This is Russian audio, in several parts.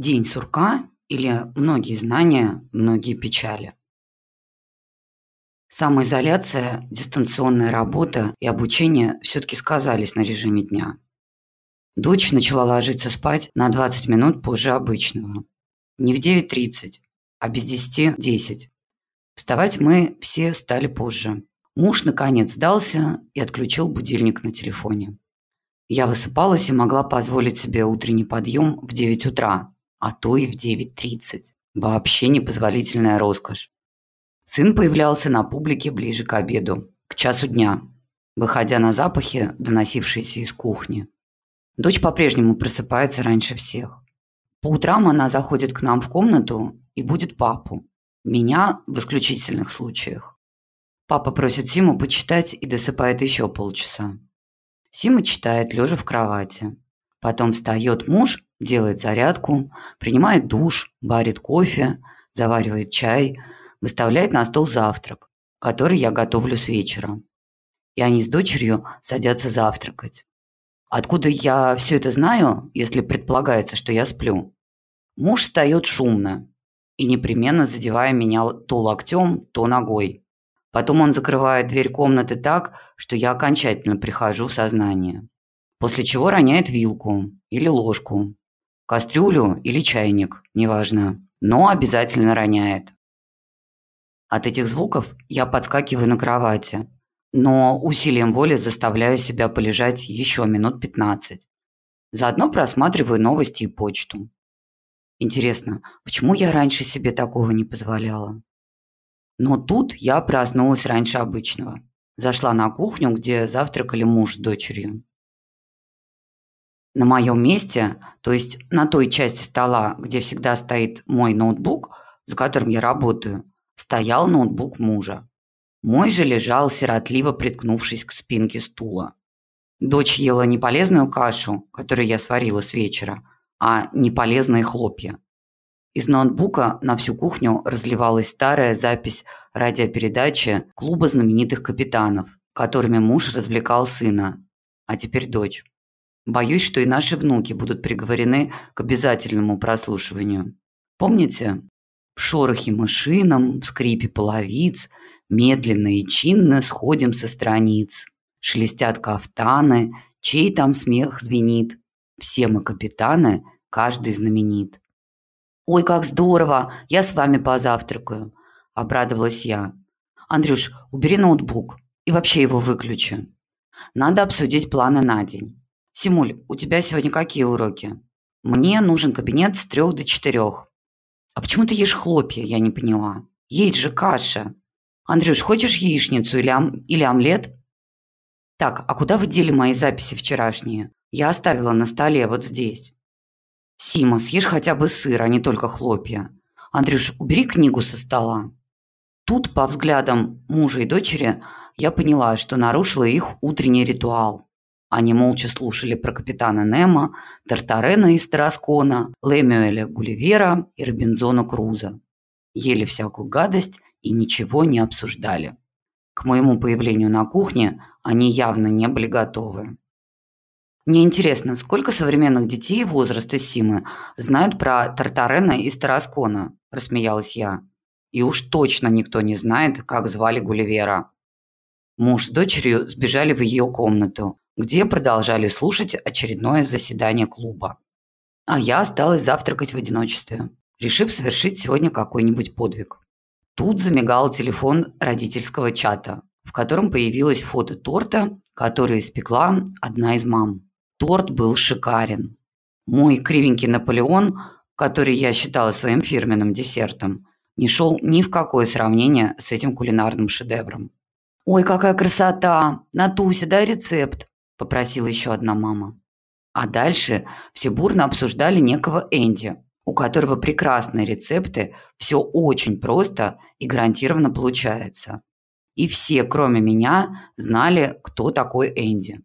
День сурка или многие знания, многие печали. Самоизоляция, дистанционная работа и обучение все-таки сказались на режиме дня. Дочь начала ложиться спать на 20 минут позже обычного. Не в 9.30, а без 10.10. Вставать мы все стали позже. Муж наконец сдался и отключил будильник на телефоне. Я высыпалась и могла позволить себе утренний подъем в 9 утра, а то и в 9.30. Вообще непозволительная роскошь. Сын появлялся на публике ближе к обеду, к часу дня, выходя на запахи, доносившиеся из кухни. Дочь по-прежнему просыпается раньше всех. По утрам она заходит к нам в комнату и будет папу. Меня в исключительных случаях. Папа просит Симу почитать и досыпает еще полчаса. Сима читает, лежа в кровати. Потом встает муж, делает зарядку, принимает душ, варит кофе, заваривает чай, выставляет на стол завтрак, который я готовлю с вечера. И они с дочерью садятся завтракать. Откуда я все это знаю, если предполагается, что я сплю? Муж встает шумно и непременно задевая меня то локтем, то ногой. Потом он закрывает дверь комнаты так, что я окончательно прихожу в сознание после чего роняет вилку или ложку, кастрюлю или чайник, неважно, но обязательно роняет. От этих звуков я подскакиваю на кровати, но усилием воли заставляю себя полежать еще минут 15. Заодно просматриваю новости и почту. Интересно, почему я раньше себе такого не позволяла? Но тут я проснулась раньше обычного. Зашла на кухню, где завтракали муж с дочерью. На моем месте, то есть на той части стола, где всегда стоит мой ноутбук, за которым я работаю, стоял ноутбук мужа. Мой же лежал сиротливо приткнувшись к спинке стула. Дочь ела не полезную кашу, которую я сварила с вечера, а неполезные хлопья. Из ноутбука на всю кухню разливалась старая запись радиопередачи клуба знаменитых капитанов, которыми муж развлекал сына, а теперь дочь. Боюсь, что и наши внуки будут приговорены к обязательному прослушиванию. Помните? В шорохе мышином, в скрипе половиц, медленно и чинно сходим со страниц. Шелестят кафтаны, чей там смех звенит. Все мы капитаны, каждый знаменит. «Ой, как здорово! Я с вами позавтракаю!» – обрадовалась я. «Андрюш, убери ноутбук и вообще его выключи. Надо обсудить планы на день. «Симуль, у тебя сегодня какие уроки?» «Мне нужен кабинет с трех до четырех». «А почему ты ешь хлопья?» Я не поняла. «Есть же каша». «Андрюш, хочешь яичницу или, ом... или омлет?» «Так, а куда вы дели мои записи вчерашние? Я оставила на столе вот здесь». «Сима, съешь хотя бы сыр, а не только хлопья. Андрюш, убери книгу со стола». Тут, по взглядам мужа и дочери, я поняла, что нарушила их утренний ритуал. Они молча слушали про капитана Немо, Тартарена из Тараскона, Лемюэля Гулливера и Робинзона Круза. Ели всякую гадость и ничего не обсуждали. К моему появлению на кухне они явно не были готовы. Мне интересно, сколько современных детей возраста Симы знают про Тартарена из Тараскона, рассмеялась я. И уж точно никто не знает, как звали Гулливера. Муж с дочерью сбежали в ее комнату, где продолжали слушать очередное заседание клуба. А я осталась завтракать в одиночестве, решив совершить сегодня какой-нибудь подвиг. Тут замигал телефон родительского чата, в котором появилось фото торта, который испекла одна из мам. Торт был шикарен. Мой кривенький Наполеон, который я считала своим фирменным десертом, не шел ни в какое сравнение с этим кулинарным шедевром. «Ой, какая красота! Натуся, дай рецепт!» Попросила еще одна мама. А дальше все бурно обсуждали некого Энди, у которого прекрасные рецепты, все очень просто и гарантированно получается. И все, кроме меня, знали, кто такой Энди.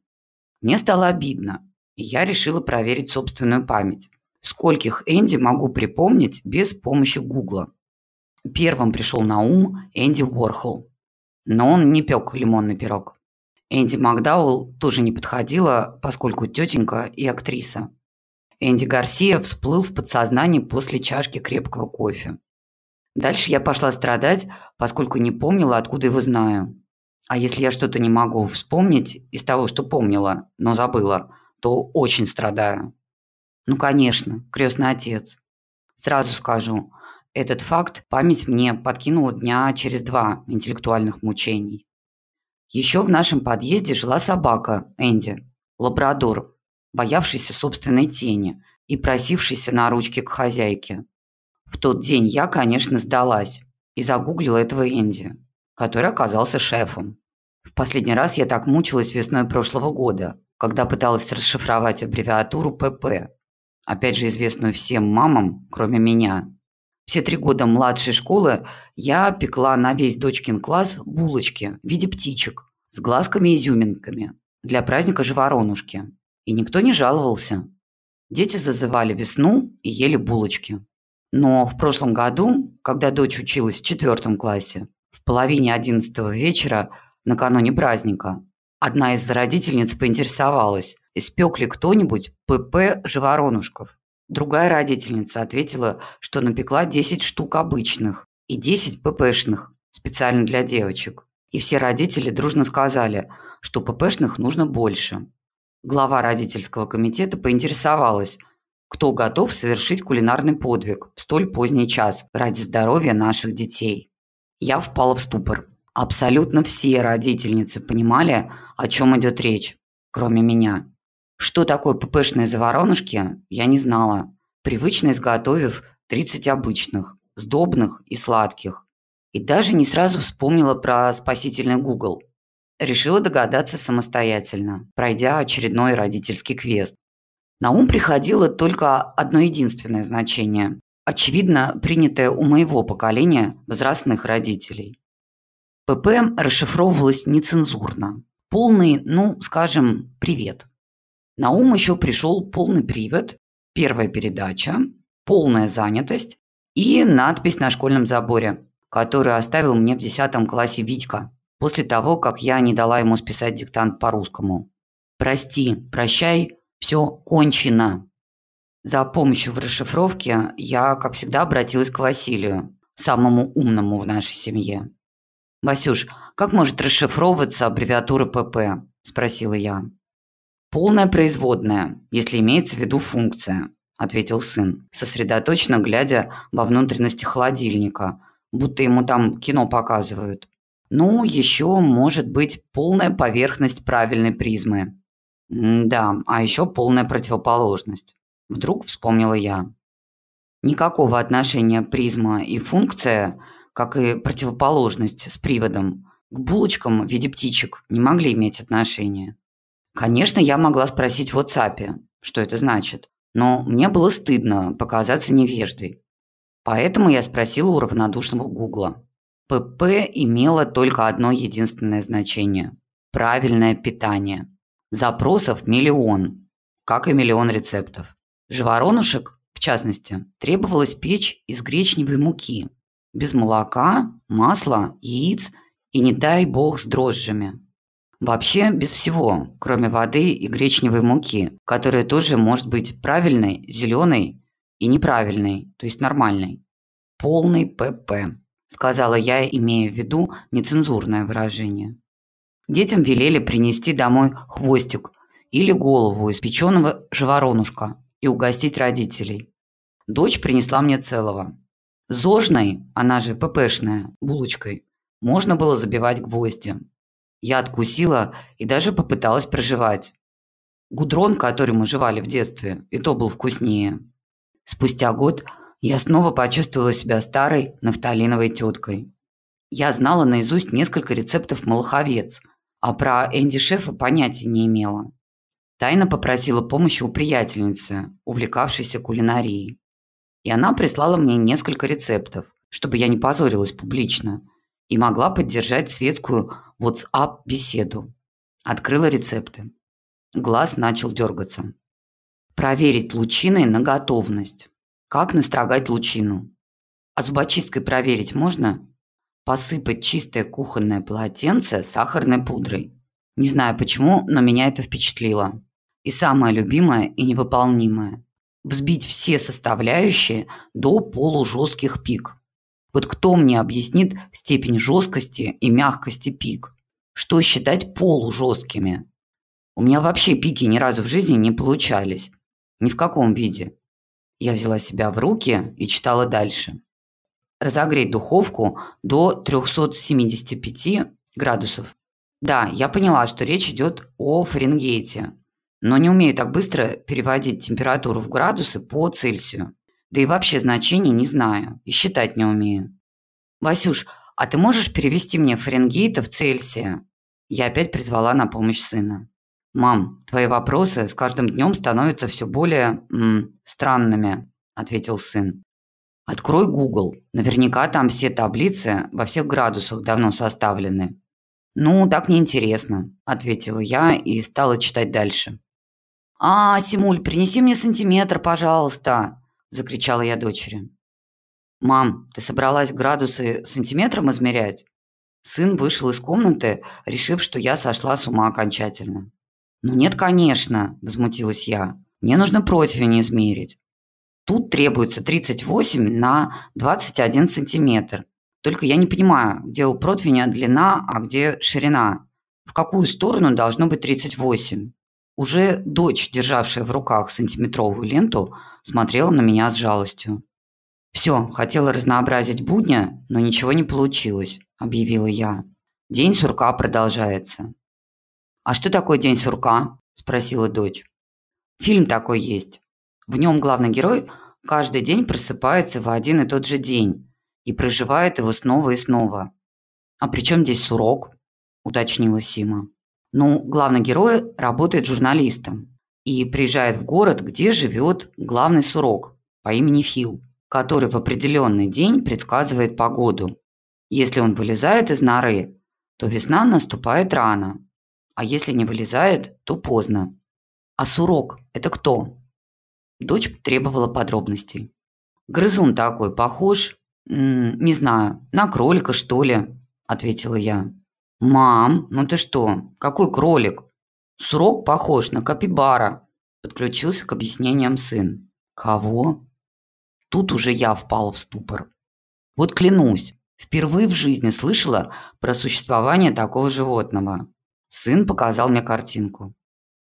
Мне стало обидно, и я решила проверить собственную память. Скольких Энди могу припомнить без помощи Гугла. Первым пришел на ум Энди Уорхол. Но он не пек лимонный пирог. Энди Макдауэлл тоже не подходила, поскольку тетенька и актриса. Энди Гарсия всплыл в подсознании после чашки крепкого кофе. Дальше я пошла страдать, поскольку не помнила, откуда его знаю. А если я что-то не могу вспомнить из того, что помнила, но забыла, то очень страдаю. Ну, конечно, крестный отец. Сразу скажу, этот факт память мне подкинула дня через два интеллектуальных мучений. Еще в нашем подъезде жила собака Энди, лабрадор, боявшийся собственной тени и просившийся на ручки к хозяйке. В тот день я, конечно, сдалась и загуглила этого Энди, который оказался шефом. В последний раз я так мучилась весной прошлого года, когда пыталась расшифровать аббревиатуру ПП, опять же известную всем мамам, кроме меня. Все три года младшей школы я пекла на весь дочкин класс булочки в виде птичек с глазками-изюминками для праздника Живоронушки. И никто не жаловался. Дети зазывали весну и ели булочки. Но в прошлом году, когда дочь училась в четвертом классе, в половине одиннадцатого вечера, накануне праздника, одна из родительниц поинтересовалась, испек ли кто-нибудь ПП живоронушков. Другая родительница ответила, что напекла 10 штук обычных и 10 ППшных, специально для девочек. И все родители дружно сказали, что ППшных нужно больше. Глава родительского комитета поинтересовалась, кто готов совершить кулинарный подвиг в столь поздний час ради здоровья наших детей. Я впала в ступор. Абсолютно все родительницы понимали, о чем идет речь, кроме меня. Что такое ППшные заваронушки, я не знала, привычно изготовив 30 обычных, сдобных и сладких. И даже не сразу вспомнила про спасительный Google. Решила догадаться самостоятельно, пройдя очередной родительский квест. На ум приходило только одно единственное значение, очевидно, принятое у моего поколения возрастных родителей. ПП расшифровывалось нецензурно. Полный, ну, скажем, привет. На ум еще пришел полный привод, первая передача, полная занятость и надпись на школьном заборе, которую оставил мне в 10 классе Витька, после того, как я не дала ему списать диктант по-русскому. «Прости, прощай, все кончено». За помощью в расшифровке я, как всегда, обратилась к Василию, самому умному в нашей семье. «Васюш, как может расшифровываться аббревиатура ПП?» – спросила я. «Полная производная, если имеется в виду функция», – ответил сын, сосредоточенно глядя во внутренности холодильника, будто ему там кино показывают. «Ну, еще может быть полная поверхность правильной призмы». «Да, а еще полная противоположность», – вдруг вспомнила я. Никакого отношения призма и функция – как и противоположность с приводом, к булочкам в виде птичек не могли иметь отношения. Конечно, я могла спросить в WhatsApp, что это значит, но мне было стыдно показаться невеждой. Поэтому я спросила у равнодушного Гугла. ПП имело только одно единственное значение – правильное питание. Запросов миллион, как и миллион рецептов. Живоронушек, в частности, требовалось печь из гречневой муки – без молока, масла, яиц и, не дай бог, с дрожжами. Вообще без всего, кроме воды и гречневой муки, которая тоже может быть правильной, зеленой и неправильной, то есть нормальной. Полный ПП, сказала я, имея в виду нецензурное выражение. Детям велели принести домой хвостик или голову испеченного живоронушка и угостить родителей. Дочь принесла мне целого. Зожной, она же ППшная, булочкой, можно было забивать гвозди. Я откусила и даже попыталась проживать. Гудрон, который мы жевали в детстве, и то был вкуснее. Спустя год я снова почувствовала себя старой нафталиновой теткой. Я знала наизусть несколько рецептов малаховец, а про Энди Шефа понятия не имела. Тайно попросила помощи у приятельницы, увлекавшейся кулинарией. И она прислала мне несколько рецептов, чтобы я не позорилась публично и могла поддержать светскую WhatsApp-беседу. Открыла рецепты. Глаз начал дергаться. Проверить лучиной на готовность. Как настрогать лучину? А зубочисткой проверить можно? Посыпать чистое кухонное полотенце сахарной пудрой. Не знаю почему, но меня это впечатлило. И самое любимое и невыполнимое взбить все составляющие до полужестких пик. Вот кто мне объяснит степень жесткости и мягкости пик? Что считать полужесткими? У меня вообще пики ни разу в жизни не получались. Ни в каком виде. Я взяла себя в руки и читала дальше. Разогреть духовку до 375 градусов. Да, я поняла, что речь идет о Фаренгейте, но не умею так быстро переводить температуру в градусы по Цельсию. Да и вообще значений не знаю и считать не умею. Васюш, а ты можешь перевести мне Фаренгейта в Цельсия? Я опять призвала на помощь сына. «Мам, твои вопросы с каждым днем становятся все более м, странными», – ответил сын. «Открой Google. Наверняка там все таблицы во всех градусах давно составлены». «Ну, так неинтересно», – ответила я и стала читать дальше. «А, Симуль, принеси мне сантиметр, пожалуйста!» – закричала я дочери. «Мам, ты собралась градусы сантиметром измерять?» Сын вышел из комнаты, решив, что я сошла с ума окончательно. «Ну нет, конечно», – возмутилась я. «Мне нужно противень измерить. Тут требуется 38 на 21 сантиметр. Только я не понимаю, где у противня длина, а где ширина. В какую сторону должно быть 38?» Уже дочь, державшая в руках сантиметровую ленту, смотрела на меня с жалостью. «Все, хотела разнообразить будня, но ничего не получилось», – объявила я. «День сурка продолжается». «А что такое День сурка?» – спросила дочь. «Фильм такой есть. В нем главный герой каждый день просыпается в один и тот же день и проживает его снова и снова». «А при чем здесь сурок?» – уточнила Сима. Ну, главный герой работает журналистом и приезжает в город, где живет главный сурок по имени Фил, который в определенный день предсказывает погоду. Если он вылезает из норы, то весна наступает рано, а если не вылезает, то поздно. А сурок – это кто? Дочь требовала подробностей. Грызун такой, похож, не знаю, на кролика, что ли, ответила я. «Мам, ну ты что? Какой кролик?» «Срок похож на капибара», – подключился к объяснениям сын. «Кого?» Тут уже я впал в ступор. Вот клянусь, впервые в жизни слышала про существование такого животного. Сын показал мне картинку.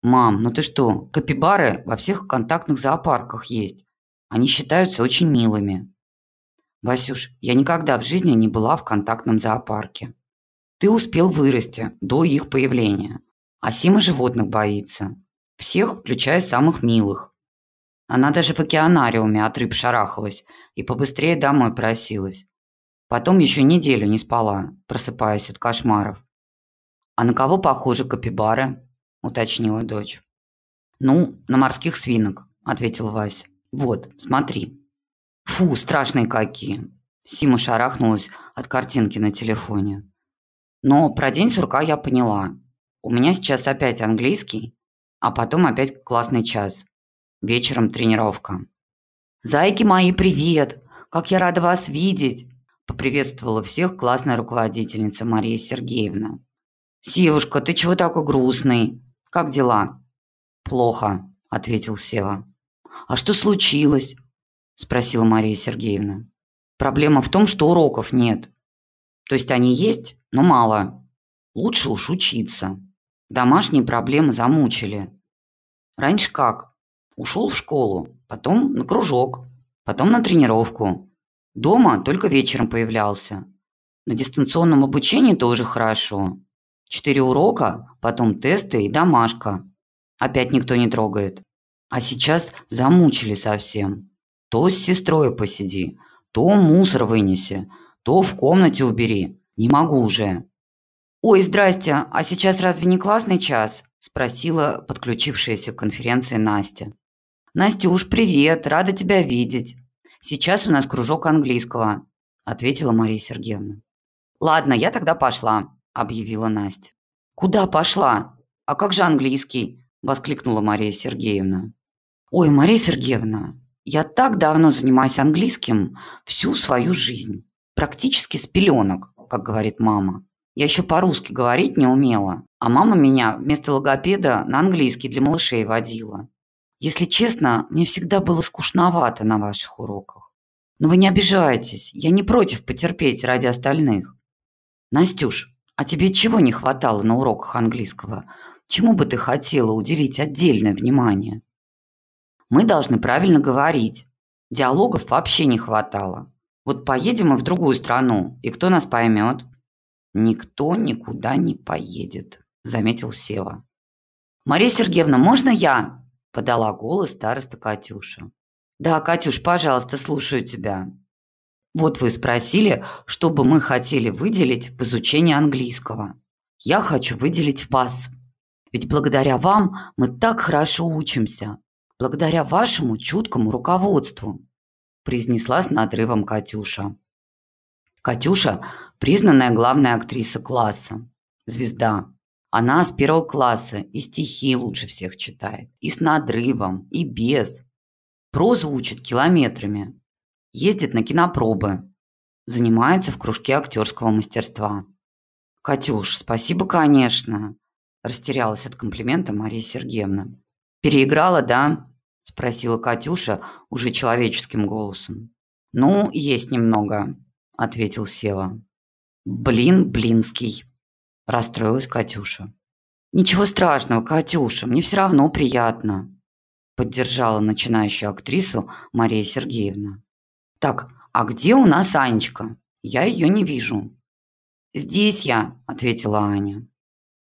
«Мам, ну ты что, капибары во всех контактных зоопарках есть. Они считаются очень милыми». «Васюш, я никогда в жизни не была в контактном зоопарке». Ты успел вырасти до их появления. А Сима животных боится. Всех, включая самых милых. Она даже в океанариуме от рыб шарахалась и побыстрее домой просилась. Потом еще неделю не спала, просыпаясь от кошмаров. «А на кого похожи капибары?» – уточнила дочь. «Ну, на морских свинок», – ответил Вась. «Вот, смотри». «Фу, страшные какие!» Сима шарахнулась от картинки на телефоне. Но про день сурка я поняла. У меня сейчас опять английский, а потом опять классный час. Вечером тренировка. «Зайки мои, привет! Как я рада вас видеть!» Поприветствовала всех классная руководительница Мария Сергеевна. «Севушка, ты чего такой грустный? Как дела?» «Плохо», – ответил Сева. «А что случилось?» – спросила Мария Сергеевна. «Проблема в том, что уроков нет. То есть они есть, но мало. Лучше уж учиться. Домашние проблемы замучили. Раньше как? Ушел в школу, потом на кружок, потом на тренировку. Дома только вечером появлялся. На дистанционном обучении тоже хорошо. Четыре урока, потом тесты и домашка. Опять никто не трогает. А сейчас замучили совсем. То с сестрой посиди, то мусор вынеси, то в комнате убери. Не могу уже». «Ой, здрасте, а сейчас разве не классный час?» – спросила подключившаяся к конференции Настя. «Настюш, привет, рада тебя видеть. Сейчас у нас кружок английского», – ответила Мария Сергеевна. «Ладно, я тогда пошла», – объявила Настя. «Куда пошла? А как же английский?» – воскликнула Мария Сергеевна. «Ой, Мария Сергеевна, я так давно занимаюсь английским всю свою жизнь, практически с пеленок как говорит мама. Я еще по-русски говорить не умела, а мама меня вместо логопеда на английский для малышей водила. Если честно, мне всегда было скучновато на ваших уроках. Но вы не обижайтесь, я не против потерпеть ради остальных. Настюш, а тебе чего не хватало на уроках английского? Чему бы ты хотела уделить отдельное внимание? Мы должны правильно говорить. Диалогов вообще не хватало. Вот поедем мы в другую страну, и кто нас поймет? Никто никуда не поедет, заметил Сева. Мария Сергеевна, можно я? подала голос староста Катюша. Да, Катюш, пожалуйста, слушаю тебя. Вот вы спросили, что бы мы хотели выделить в изучении английского. Я хочу выделить вас. Ведь благодаря вам мы так хорошо учимся. Благодаря вашему чуткому руководству произнесла с надрывом Катюша. Катюша – признанная главная актриса класса, звезда. Она с первого класса и стихи лучше всех читает, и с надрывом, и без. Прозу учит километрами, ездит на кинопробы, занимается в кружке актерского мастерства. «Катюш, спасибо, конечно», – растерялась от комплимента Мария Сергеевна. «Переиграла, да?» – спросила Катюша уже человеческим голосом. «Ну, есть немного», – ответил Сева. «Блин, блинский», – расстроилась Катюша. «Ничего страшного, Катюша, мне все равно приятно», – поддержала начинающую актрису Мария Сергеевна. «Так, а где у нас Анечка? Я ее не вижу». «Здесь я», – ответила Аня.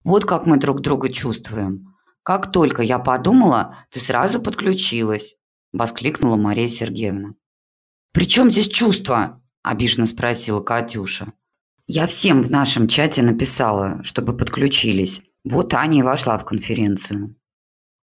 «Вот как мы друг друга чувствуем. «Как только я подумала, ты сразу подключилась», – воскликнула Мария Сергеевна. «При чем здесь чувства?» – обиженно спросила Катюша. «Я всем в нашем чате написала, чтобы подключились. Вот Аня и вошла в конференцию».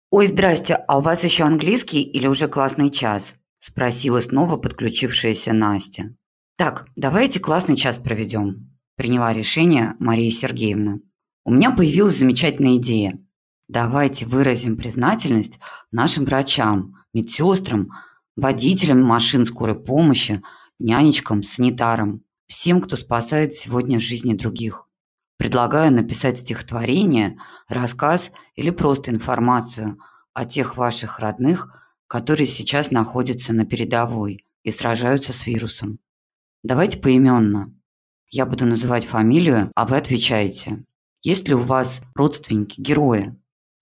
«Ой, здрасте, а у вас еще английский или уже классный час?» – спросила снова подключившаяся Настя. «Так, давайте классный час проведем», – приняла решение Мария Сергеевна. «У меня появилась замечательная идея. Давайте выразим признательность нашим врачам, медсестрам, водителям машин скорой помощи, нянечкам, санитарам, всем, кто спасает сегодня жизни других. Предлагаю написать стихотворение, рассказ или просто информацию о тех ваших родных, которые сейчас находятся на передовой и сражаются с вирусом. Давайте поименно. Я буду называть фамилию, а вы отвечаете. Есть ли у вас родственники, герои,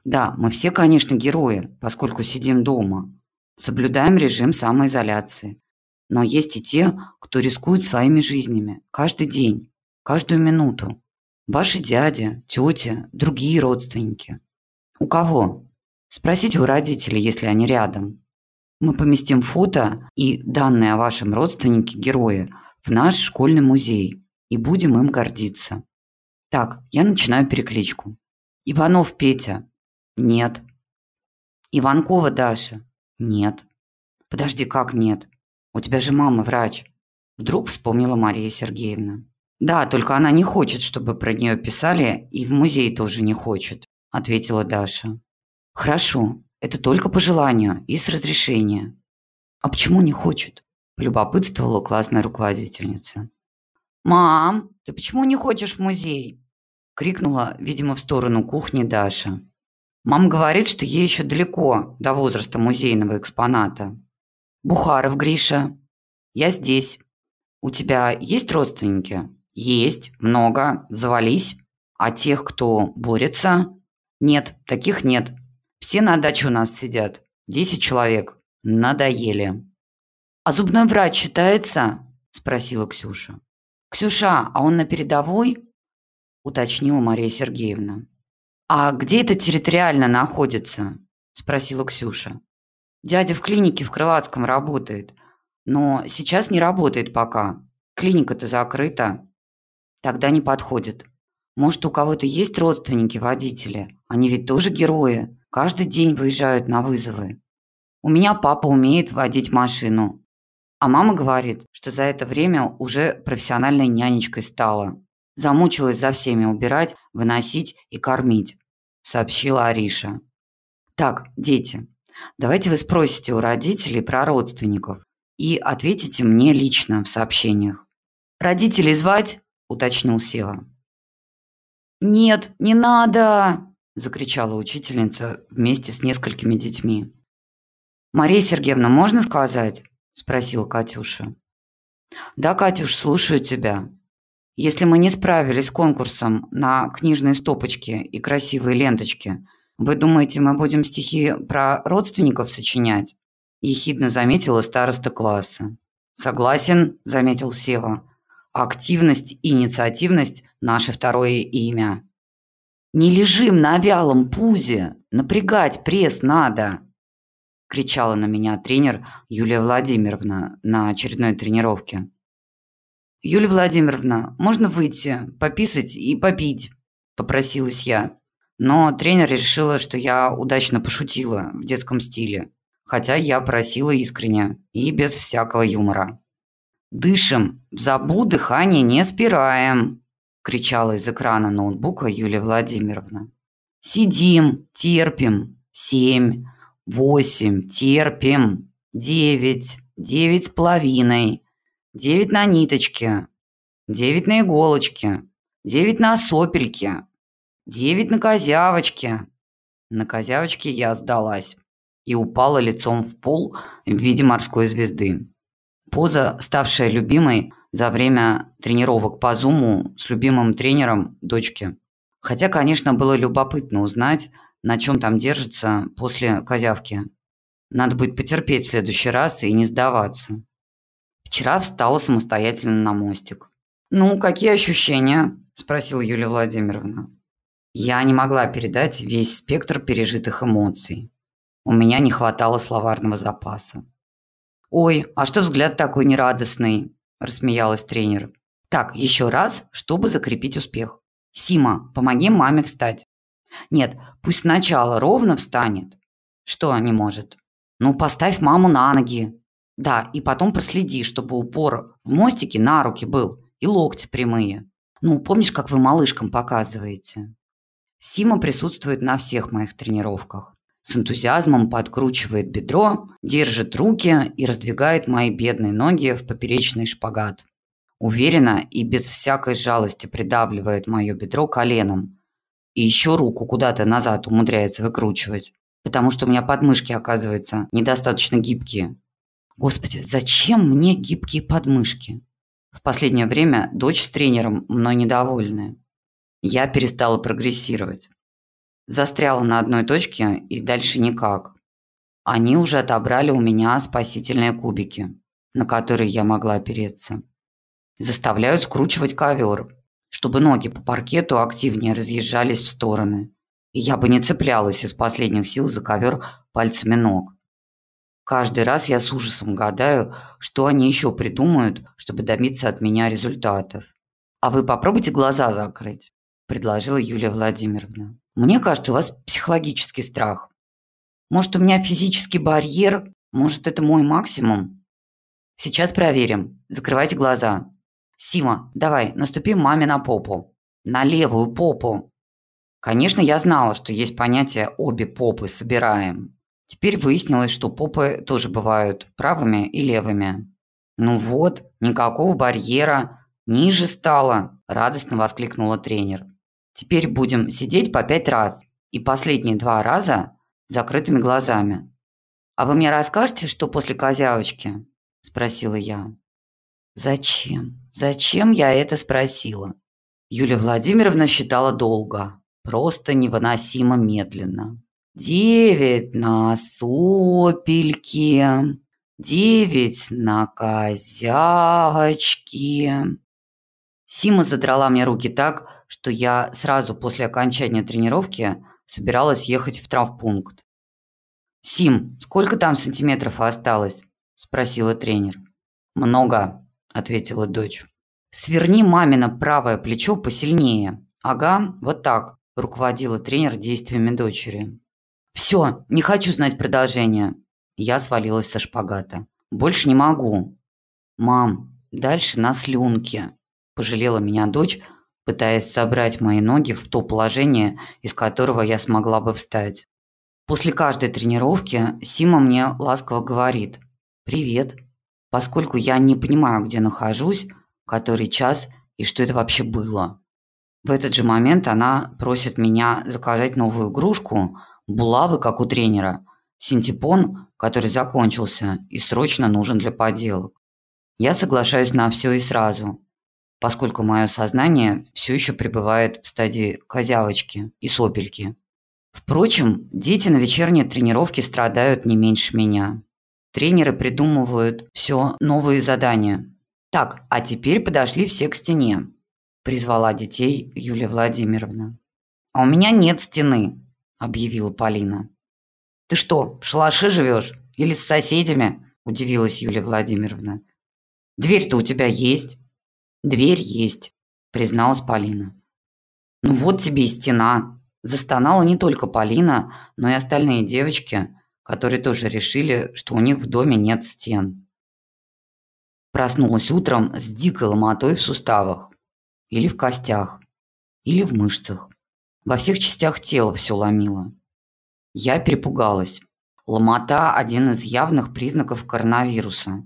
да, мы все, конечно, герои, поскольку сидим дома. Соблюдаем режим самоизоляции. Но есть и те, кто рискует своими жизнями каждый день, каждую минуту. Ваши дядя, тетя, другие родственники. У кого? Спросите у родителей, если они рядом. Мы поместим фото и данные о вашем родственнике герое в наш школьный музей и будем им гордиться. Так, я начинаю перекличку. Иванов Петя, нет. Иванкова Даша? Нет. Подожди, как нет? У тебя же мама врач. Вдруг вспомнила Мария Сергеевна. Да, только она не хочет, чтобы про нее писали, и в музей тоже не хочет, ответила Даша. Хорошо, это только по желанию и с разрешения. А почему не хочет? Полюбопытствовала классная руководительница. «Мам, ты почему не хочешь в музей?» Крикнула, видимо, в сторону кухни Даша. Мама говорит, что ей еще далеко до возраста музейного экспоната. Бухаров Гриша. Я здесь. У тебя есть родственники? Есть, много. Завались. А тех, кто борется? Нет, таких нет. Все на даче у нас сидят. Десять человек. Надоели. А зубной врач считается? Спросила Ксюша. Ксюша, а он на передовой? Уточнила Мария Сергеевна. «А где это территориально находится?» – спросила Ксюша. «Дядя в клинике в Крылатском работает, но сейчас не работает пока. Клиника-то закрыта. Тогда не подходит. Может, у кого-то есть родственники-водители? Они ведь тоже герои. Каждый день выезжают на вызовы. У меня папа умеет водить машину. А мама говорит, что за это время уже профессиональной нянечкой стала. Замучилась за всеми убирать, выносить и кормить», – сообщила Ариша. «Так, дети, давайте вы спросите у родителей про родственников и ответите мне лично в сообщениях. Родителей звать?» – уточнил Сева. «Нет, не надо!» – закричала учительница вместе с несколькими детьми. «Мария Сергеевна, можно сказать?» – спросила Катюша. «Да, Катюш, слушаю тебя. Если мы не справились с конкурсом на книжные стопочки и красивые ленточки, вы думаете, мы будем стихи про родственников сочинять?» – ехидно заметила староста класса. «Согласен», – заметил Сева. «Активность и инициативность – наше второе имя». «Не лежим на вялом пузе, напрягать пресс надо», – кричала на меня тренер Юлия Владимировна на очередной тренировке. «Юлия Владимировна, можно выйти, пописать и попить?» – попросилась я. Но тренер решила, что я удачно пошутила в детском стиле, хотя я просила искренне и без всякого юмора. «Дышим, в забу дыхание не спираем!» – кричала из экрана ноутбука Юлия Владимировна. «Сидим, терпим, семь, восемь, терпим, девять, девять с половиной, девять на ниточке, девять на иголочке, девять на сопельке, девять на козявочке». На козявочке я сдалась и упала лицом в пол в виде морской звезды. Поза, ставшая любимой за время тренировок по зуму с любимым тренером дочки. Хотя, конечно, было любопытно узнать, на чем там держится после козявки. Надо будет потерпеть в следующий раз и не сдаваться. Вчера встала самостоятельно на мостик. «Ну, какие ощущения?» – спросила Юлия Владимировна. Я не могла передать весь спектр пережитых эмоций. У меня не хватало словарного запаса. «Ой, а что взгляд такой нерадостный?» – рассмеялась тренер. «Так, еще раз, чтобы закрепить успех. Сима, помоги маме встать». «Нет, пусть сначала ровно встанет». «Что не может?» «Ну, поставь маму на ноги». «Да, и потом проследи, чтобы упор в мостике на руки был и локти прямые. Ну, помнишь, как вы малышкам показываете?» Сима присутствует на всех моих тренировках с энтузиазмом подкручивает бедро, держит руки и раздвигает мои бедные ноги в поперечный шпагат. Уверенно и без всякой жалости придавливает мое бедро коленом. И еще руку куда-то назад умудряется выкручивать, потому что у меня подмышки, оказывается, недостаточно гибкие. Господи, зачем мне гибкие подмышки? В последнее время дочь с тренером мной недовольны. Я перестала прогрессировать. Застряла на одной точке и дальше никак. Они уже отобрали у меня спасительные кубики, на которые я могла опереться. Заставляют скручивать ковер, чтобы ноги по паркету активнее разъезжались в стороны. И я бы не цеплялась из последних сил за ковер пальцами ног. Каждый раз я с ужасом гадаю, что они еще придумают, чтобы добиться от меня результатов. «А вы попробуйте глаза закрыть», – предложила Юлия Владимировна. Мне кажется, у вас психологический страх. Может, у меня физический барьер? Может, это мой максимум? Сейчас проверим. Закрывайте глаза. Сима, давай, наступи маме на попу. На левую попу. Конечно, я знала, что есть понятие «обе попы собираем». Теперь выяснилось, что попы тоже бывают правыми и левыми. Ну вот, никакого барьера. Ниже стало, радостно воскликнула тренер. Теперь будем сидеть по пять раз. И последние два раза закрытыми глазами. «А вы мне расскажете, что после козявочки?» – спросила я. «Зачем? Зачем я это спросила?» Юлия Владимировна считала долго, просто невыносимо медленно. «Девять на сопельке, девять на козявочке». Сима задрала мне руки так, что я сразу после окончания тренировки собиралась ехать в травпункт. «Сим, сколько там сантиметров осталось?» – спросила тренер. «Много», – ответила дочь. «Сверни мамино правое плечо посильнее». «Ага, вот так», – руководила тренер действиями дочери. «Все, не хочу знать продолжение». Я свалилась со шпагата. «Больше не могу». «Мам, дальше на слюнке», – пожалела меня дочь, пытаясь собрать мои ноги в то положение, из которого я смогла бы встать. После каждой тренировки Сима мне ласково говорит «Привет», поскольку я не понимаю, где нахожусь, который час и что это вообще было. В этот же момент она просит меня заказать новую игрушку, булавы, как у тренера, синтепон, который закончился и срочно нужен для поделок. Я соглашаюсь на все и сразу, поскольку мое сознание все еще пребывает в стадии козявочки и сопельки. Впрочем, дети на вечерней тренировке страдают не меньше меня. Тренеры придумывают все новые задания. Так, а теперь подошли все к стене, призвала детей Юлия Владимировна. А у меня нет стены, объявила Полина. Ты что, в шалаше живешь? Или с соседями? Удивилась Юлия Владимировна. Дверь-то у тебя есть. Дверь есть, призналась Полина. Ну вот тебе и стена. Застонала не только Полина, но и остальные девочки, которые тоже решили, что у них в доме нет стен. Проснулась утром с дикой ломотой в суставах, или в костях, или в мышцах. Во всех частях тела все ломило. Я перепугалась. Ломота – один из явных признаков коронавируса.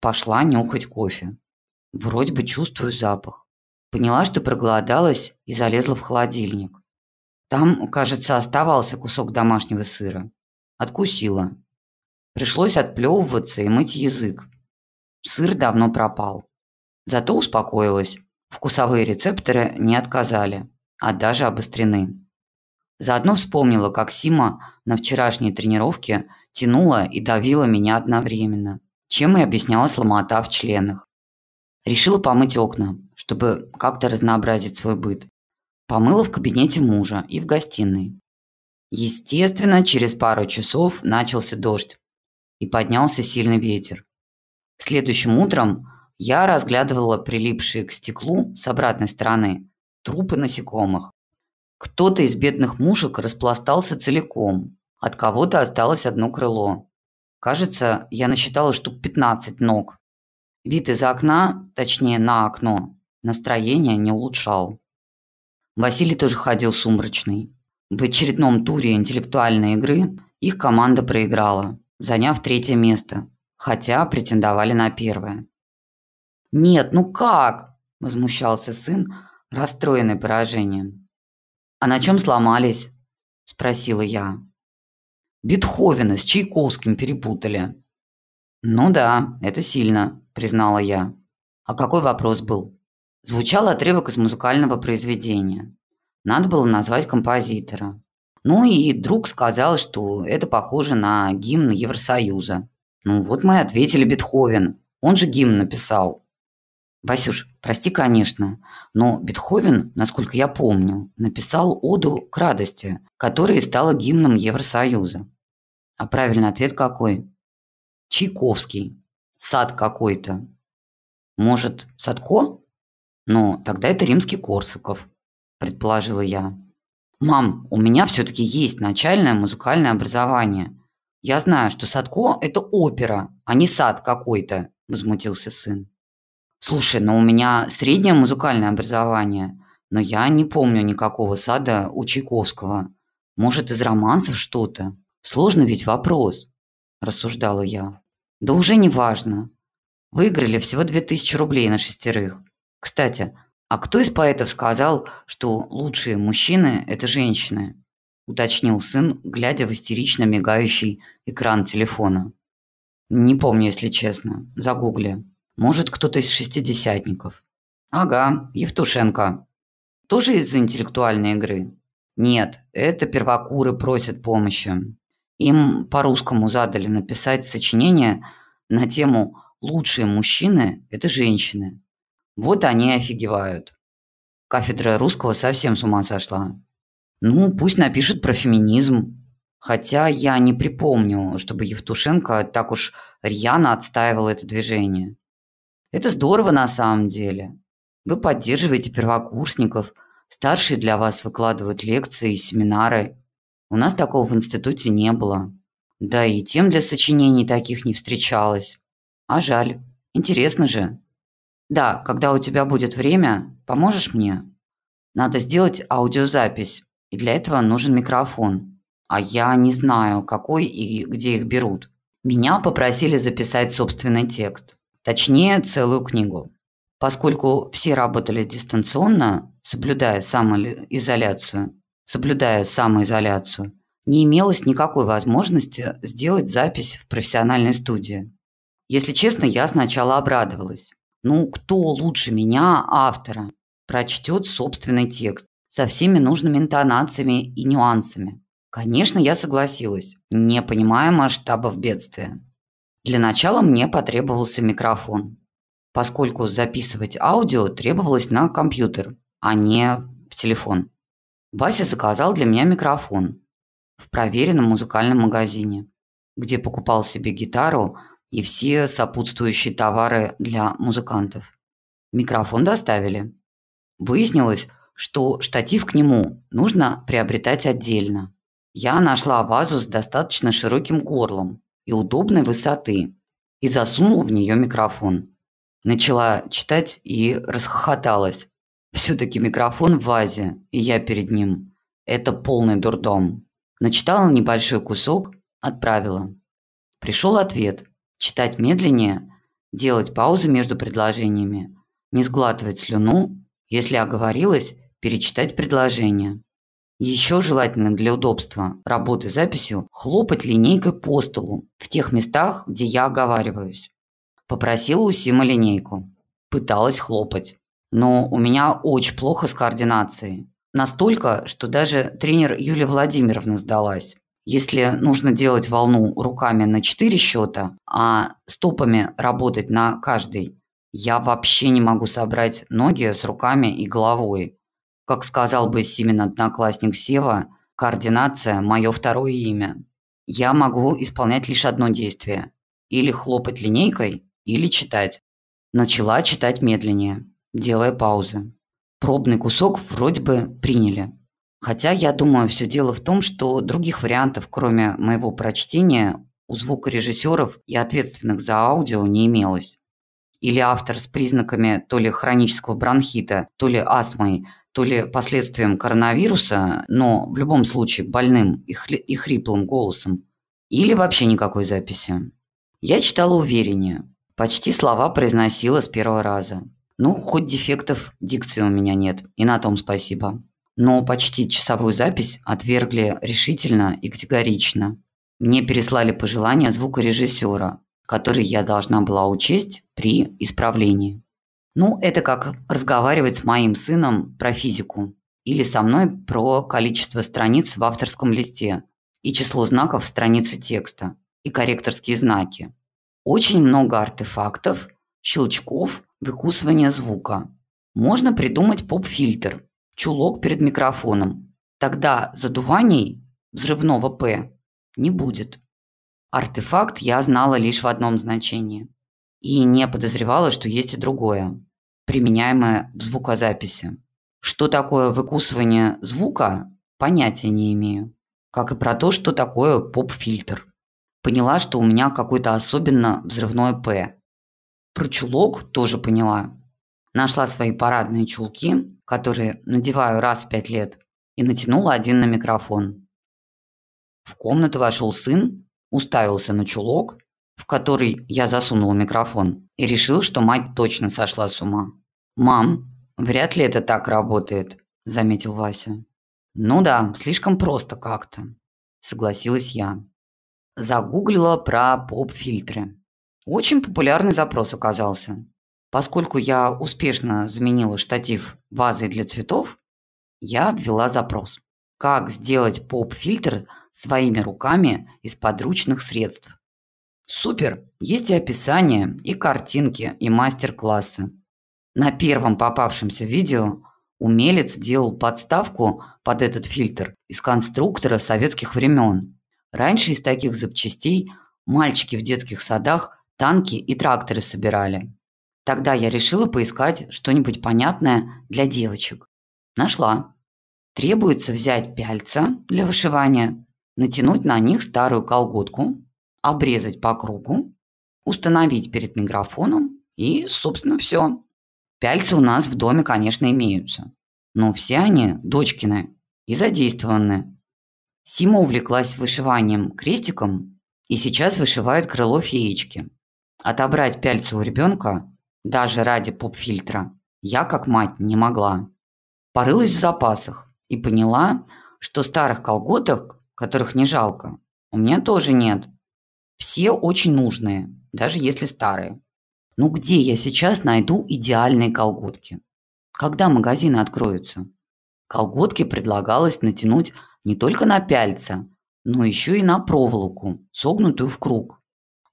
Пошла нюхать кофе. Вроде бы чувствую запах. Поняла, что проголодалась и залезла в холодильник. Там, кажется, оставался кусок домашнего сыра. Откусила. Пришлось отплевываться и мыть язык. Сыр давно пропал. Зато успокоилась. Вкусовые рецепторы не отказали, а даже обострены. Заодно вспомнила, как Сима на вчерашней тренировке тянула и давила меня одновременно, чем и объяснялась ломота в членах. Решила помыть окна, чтобы как-то разнообразить свой быт. Помыла в кабинете мужа и в гостиной. Естественно, через пару часов начался дождь и поднялся сильный ветер. Следующим утром я разглядывала прилипшие к стеклу с обратной стороны трупы насекомых. Кто-то из бедных мушек распластался целиком, от кого-то осталось одно крыло. Кажется, я насчитала штук 15 ног. Вид из окна, точнее на окно, настроение не улучшал. Василий тоже ходил сумрачный. В очередном туре интеллектуальной игры их команда проиграла, заняв третье место, хотя претендовали на первое. «Нет, ну как?» – возмущался сын, расстроенный поражением. «А на чем сломались?» – спросила я. «Бетховена с Чайковским перепутали». «Ну да, это сильно», – признала я. «А какой вопрос был?» Звучал отрывок из музыкального произведения. Надо было назвать композитора. Ну и друг сказал, что это похоже на гимн Евросоюза. Ну вот мы и ответили Бетховен. Он же гимн написал. Васюш, прости, конечно, но Бетховен, насколько я помню, написал оду к радости, которая стала гимном Евросоюза. А правильный ответ какой? Чайковский. Сад какой-то. Может, Садко? Ну, тогда это римский Корсаков предположила я. «Мам, у меня все-таки есть начальное музыкальное образование. Я знаю, что Садко – это опера, а не сад какой-то», – возмутился сын. «Слушай, но у меня среднее музыкальное образование, но я не помню никакого сада у Чайковского. Может, из романсов что-то? Сложно ведь вопрос», – рассуждала я. «Да уже не важно. Выиграли всего две тысячи рублей на шестерых. Кстати, «А кто из поэтов сказал, что лучшие мужчины – это женщины?» – уточнил сын, глядя в истерично мигающий экран телефона. «Не помню, если честно. Загугли. Может, кто-то из шестидесятников». «Ага, Евтушенко. Тоже из-за интеллектуальной игры?» «Нет, это первокуры просят помощи. Им по-русскому задали написать сочинение на тему «Лучшие мужчины – это женщины». Вот они офигевают. Кафедра русского совсем с ума сошла. Ну, пусть напишет про феминизм. Хотя я не припомню, чтобы Евтушенко так уж рьяно отстаивал это движение. Это здорово на самом деле. Вы поддерживаете первокурсников, старшие для вас выкладывают лекции и семинары. У нас такого в институте не было. Да и тем для сочинений таких не встречалось. А жаль. Интересно же. Да, когда у тебя будет время, поможешь мне? Надо сделать аудиозапись, и для этого нужен микрофон. А я не знаю, какой и где их берут. Меня попросили записать собственный текст. Точнее, целую книгу. Поскольку все работали дистанционно, соблюдая самоизоляцию, соблюдая самоизоляцию, не имелось никакой возможности сделать запись в профессиональной студии. Если честно, я сначала обрадовалась. Ну, кто лучше меня, автора, прочтет собственный текст со всеми нужными интонациями и нюансами? Конечно, я согласилась, не понимая масштабов бедствия. Для начала мне потребовался микрофон, поскольку записывать аудио требовалось на компьютер, а не в телефон. Вася заказал для меня микрофон в проверенном музыкальном магазине, где покупал себе гитару и все сопутствующие товары для музыкантов. Микрофон доставили. Выяснилось, что штатив к нему нужно приобретать отдельно. Я нашла вазу с достаточно широким горлом и удобной высоты и засунула в нее микрофон. Начала читать и расхохоталась. Все-таки микрофон в вазе, и я перед ним. Это полный дурдом. Начитала небольшой кусок, отправила. Пришел ответ. Читать медленнее, делать паузы между предложениями, не сглатывать слюну, если оговорилась, перечитать предложение. Еще желательно для удобства работы записью хлопать линейкой по столу в тех местах, где я оговариваюсь. Попросила у Сима линейку. Пыталась хлопать. Но у меня очень плохо с координацией. Настолько, что даже тренер Юлия Владимировна сдалась. Если нужно делать волну руками на 4 счета, а стопами работать на каждый, я вообще не могу собрать ноги с руками и головой. Как сказал бы Симин одноклассник Сева, координация – мое второе имя. Я могу исполнять лишь одно действие. Или хлопать линейкой, или читать. Начала читать медленнее, делая паузы. Пробный кусок вроде бы приняли. Хотя я думаю, все дело в том, что других вариантов, кроме моего прочтения, у звукорежиссеров и ответственных за аудио не имелось. Или автор с признаками то ли хронического бронхита, то ли астмой, то ли последствием коронавируса, но в любом случае больным и, хли- и хриплым голосом, или вообще никакой записи. Я читала увереннее, почти слова произносила с первого раза. Ну, хоть дефектов дикции у меня нет, и на том спасибо. Но почти часовую запись отвергли решительно и категорично. Мне переслали пожелания звукорежиссера, которые я должна была учесть при исправлении. Ну, это как разговаривать с моим сыном про физику или со мной про количество страниц в авторском листе и число знаков в странице текста и корректорские знаки. Очень много артефактов, щелчков выкусывания звука. Можно придумать поп-фильтр, чулок перед микрофоном. Тогда задуваний взрывного «П» не будет. Артефакт я знала лишь в одном значении. И не подозревала, что есть и другое, применяемое в звукозаписи. Что такое выкусывание звука, понятия не имею. Как и про то, что такое поп-фильтр. Поняла, что у меня какой-то особенно взрывной «П», про чулок тоже поняла. Нашла свои парадные чулки, которые надеваю раз в пять лет, и натянула один на микрофон. В комнату вошел сын, уставился на чулок, в который я засунул микрофон, и решил, что мать точно сошла с ума. «Мам, вряд ли это так работает», – заметил Вася. «Ну да, слишком просто как-то», – согласилась я. Загуглила про поп-фильтры. Очень популярный запрос оказался. Поскольку я успешно заменила штатив вазой для цветов, я ввела запрос. Как сделать поп-фильтр своими руками из подручных средств? Супер! Есть и описание, и картинки, и мастер-классы. На первом попавшемся видео умелец делал подставку под этот фильтр из конструктора советских времен. Раньше из таких запчастей мальчики в детских садах танки и тракторы собирали. Тогда я решила поискать что-нибудь понятное для девочек. Нашла. Требуется взять пяльца для вышивания, натянуть на них старую колготку, обрезать по кругу, установить перед микрофоном и, собственно, все. Пяльцы у нас в доме, конечно, имеются. Но все они дочкины и задействованы. Сима увлеклась вышиванием крестиком и сейчас вышивает крыло феечки. Отобрать пяльцы у ребенка, даже ради поп-фильтра, я как мать не могла. Порылась в запасах и поняла, что старых колготок, которых не жалко. У меня тоже нет. Все очень нужные, даже если старые. Ну где я сейчас найду идеальные колготки? Когда магазины откроются? Колготки предлагалось натянуть не только на пяльца, но еще и на проволоку, согнутую в круг.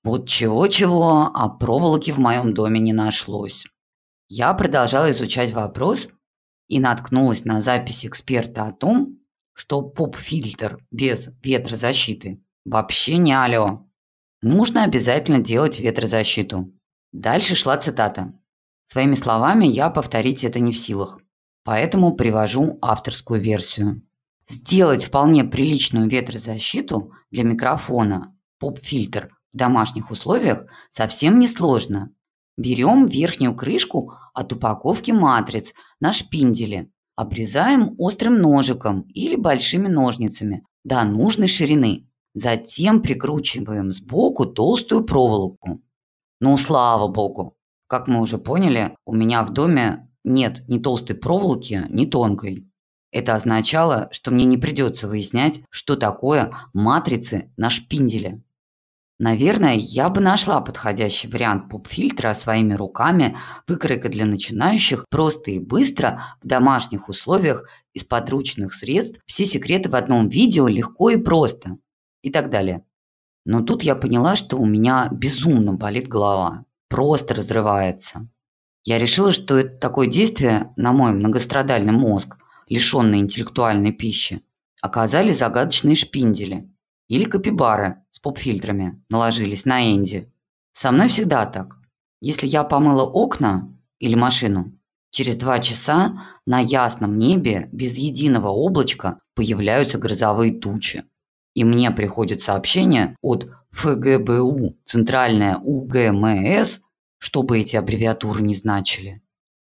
Вот чего-чего, а проволоки в моем доме не нашлось. Я продолжала изучать вопрос и наткнулась на запись эксперта о том, что поп-фильтр без ветрозащиты вообще не алё. Нужно обязательно делать ветрозащиту. Дальше шла цитата. Своими словами я повторить это не в силах, поэтому привожу авторскую версию. Сделать вполне приличную ветрозащиту для микрофона поп-фильтр домашних условиях совсем несложно. Берем верхнюю крышку от упаковки матриц на шпинделе, обрезаем острым ножиком или большими ножницами до нужной ширины. Затем прикручиваем сбоку толстую проволоку. Ну, слава богу. Как мы уже поняли, у меня в доме нет ни толстой проволоки, ни тонкой. Это означало, что мне не придется выяснять, что такое матрицы на шпинделе. Наверное, я бы нашла подходящий вариант поп-фильтра своими руками, выкройка для начинающих, просто и быстро, в домашних условиях, из подручных средств, все секреты в одном видео, легко и просто. И так далее. Но тут я поняла, что у меня безумно болит голова. Просто разрывается. Я решила, что это такое действие на мой многострадальный мозг, лишенный интеллектуальной пищи, оказали загадочные шпиндели или капибары – поп-фильтрами наложились на Энди. Со мной всегда так. Если я помыла окна или машину, через два часа на ясном небе без единого облачка появляются грозовые тучи. И мне приходит сообщение от ФГБУ, Центральная УГМС, чтобы эти аббревиатуры не значили,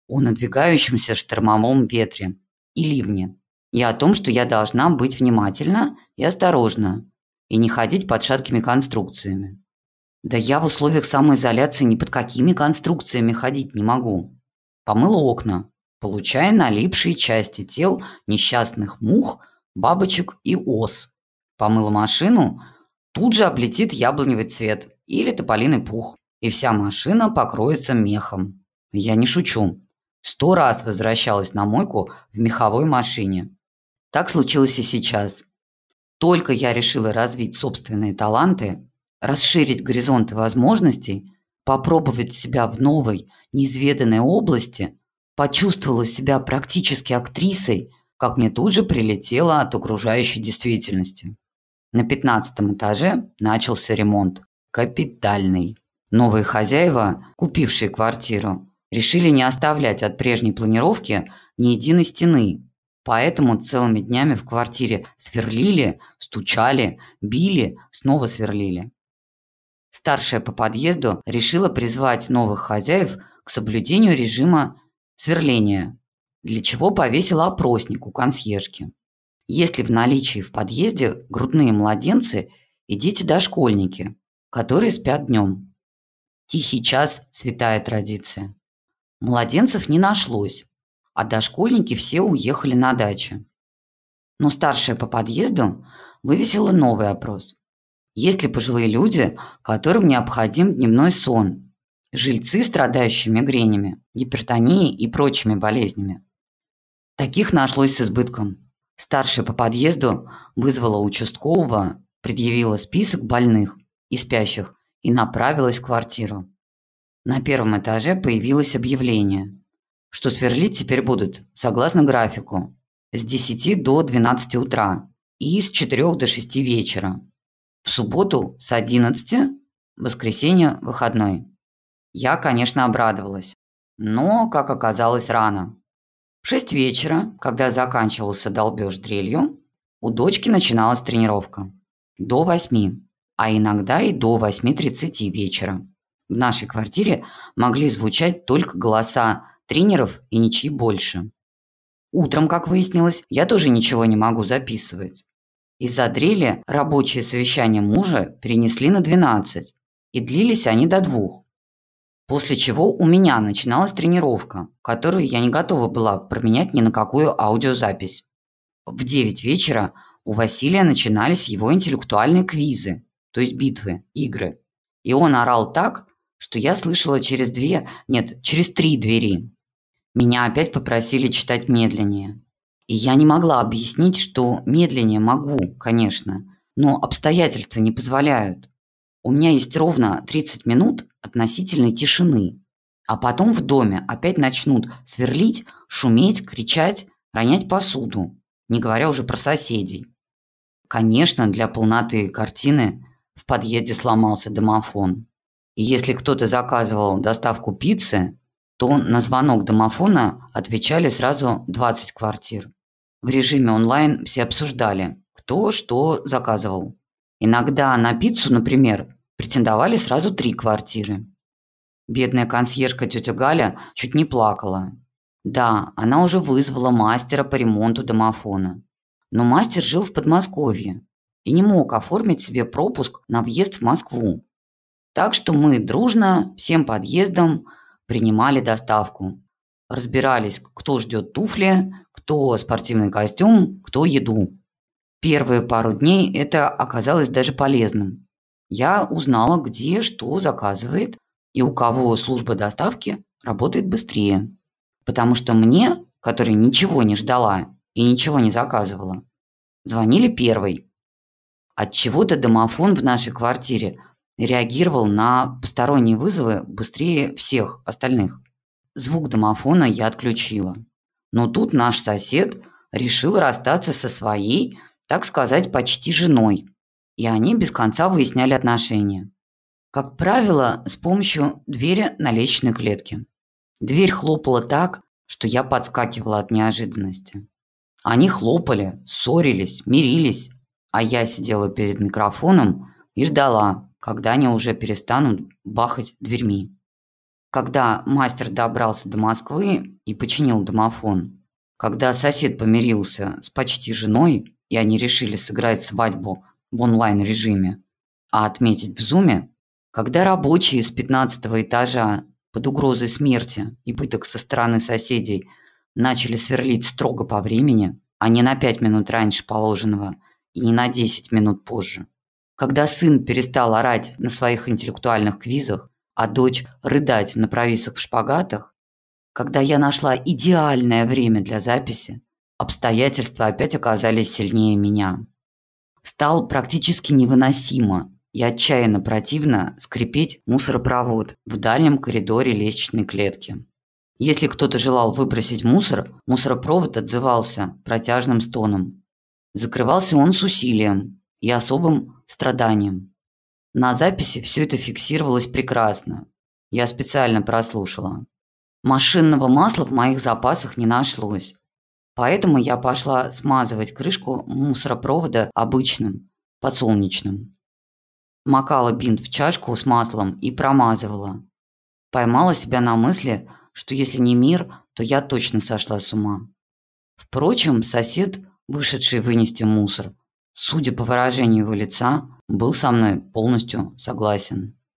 о надвигающемся штормовом ветре и ливне, и о том, что я должна быть внимательна и осторожна, и не ходить под шаткими конструкциями. Да я в условиях самоизоляции ни под какими конструкциями ходить не могу. Помыла окна, получая налипшие части тел несчастных мух, бабочек и ос. Помыла машину, тут же облетит яблоневый цвет или тополиный пух, и вся машина покроется мехом. Я не шучу. Сто раз возвращалась на мойку в меховой машине. Так случилось и сейчас. Только я решила развить собственные таланты, расширить горизонты возможностей, попробовать себя в новой, неизведанной области, почувствовала себя практически актрисой, как мне тут же прилетело от окружающей действительности. На пятнадцатом этаже начался ремонт. Капитальный. Новые хозяева, купившие квартиру, решили не оставлять от прежней планировки ни единой стены, Поэтому целыми днями в квартире сверлили, стучали, били, снова сверлили. Старшая по подъезду решила призвать новых хозяев к соблюдению режима сверления, для чего повесила опросник у консьержки. Есть ли в наличии в подъезде грудные младенцы и дети-дошкольники, которые спят днем? Тихий час – святая традиция. Младенцев не нашлось, а дошкольники все уехали на дачу. Но старшая по подъезду вывесила новый опрос. Есть ли пожилые люди, которым необходим дневной сон? Жильцы, страдающие мигренями, гипертонией и прочими болезнями. Таких нашлось с избытком. Старшая по подъезду вызвала участкового, предъявила список больных и спящих и направилась в квартиру. На первом этаже появилось объявление что сверлить теперь будут, согласно графику, с 10 до 12 утра и с 4 до 6 вечера. В субботу с 11, в воскресенье выходной. Я, конечно, обрадовалась, но, как оказалось, рано. В 6 вечера, когда заканчивался долбеж дрелью, у дочки начиналась тренировка. До 8, а иногда и до 8.30 вечера. В нашей квартире могли звучать только голоса тренеров и ничьи больше. Утром, как выяснилось, я тоже ничего не могу записывать. Из-за дрели рабочие совещания мужа перенесли на 12, и длились они до двух. После чего у меня начиналась тренировка, которую я не готова была променять ни на какую аудиозапись. В 9 вечера у Василия начинались его интеллектуальные квизы, то есть битвы, игры. И он орал так, что я слышала через две, нет, через три двери. Меня опять попросили читать медленнее. И я не могла объяснить, что медленнее могу, конечно, но обстоятельства не позволяют. У меня есть ровно 30 минут относительной тишины, а потом в доме опять начнут сверлить, шуметь, кричать, ронять посуду, не говоря уже про соседей. Конечно, для полноты картины в подъезде сломался домофон. И если кто-то заказывал доставку пиццы, то на звонок домофона отвечали сразу 20 квартир. В режиме онлайн все обсуждали, кто что заказывал. Иногда на пиццу, например, претендовали сразу три квартиры. Бедная консьержка тетя Галя чуть не плакала. Да, она уже вызвала мастера по ремонту домофона. Но мастер жил в Подмосковье и не мог оформить себе пропуск на въезд в Москву. Так что мы дружно всем подъездом принимали доставку. Разбирались, кто ждет туфли, кто спортивный костюм, кто еду. Первые пару дней это оказалось даже полезным. Я узнала, где что заказывает и у кого служба доставки работает быстрее. Потому что мне, которая ничего не ждала и ничего не заказывала, звонили первой. От чего-то домофон в нашей квартире реагировал на посторонние вызовы быстрее всех остальных. Звук домофона я отключила. Но тут наш сосед решил расстаться со своей, так сказать, почти женой. И они без конца выясняли отношения. Как правило, с помощью двери на лестничной клетке. Дверь хлопала так, что я подскакивала от неожиданности. Они хлопали, ссорились, мирились, а я сидела перед микрофоном и ждала, когда они уже перестанут бахать дверьми. Когда мастер добрался до Москвы и починил домофон, когда сосед помирился с почти женой, и они решили сыграть свадьбу в онлайн-режиме, а отметить в зуме, когда рабочие с 15 этажа под угрозой смерти и пыток со стороны соседей начали сверлить строго по времени, а не на 5 минут раньше положенного и не на 10 минут позже. Когда сын перестал орать на своих интеллектуальных квизах, а дочь рыдать на провисах в шпагатах, когда я нашла идеальное время для записи, обстоятельства опять оказались сильнее меня. Стал практически невыносимо и отчаянно противно скрипеть мусоропровод в дальнем коридоре лестничной клетки. Если кто-то желал выбросить мусор, мусоропровод отзывался протяжным стоном. Закрывался он с усилием и особым страданием. На записи все это фиксировалось прекрасно. Я специально прослушала. Машинного масла в моих запасах не нашлось. Поэтому я пошла смазывать крышку мусоропровода обычным, подсолнечным. Макала бинт в чашку с маслом и промазывала. Поймала себя на мысли, что если не мир, то я точно сошла с ума. Впрочем, сосед, вышедший вынести мусор, судя по выражению его лица, был со мной полностью согласен.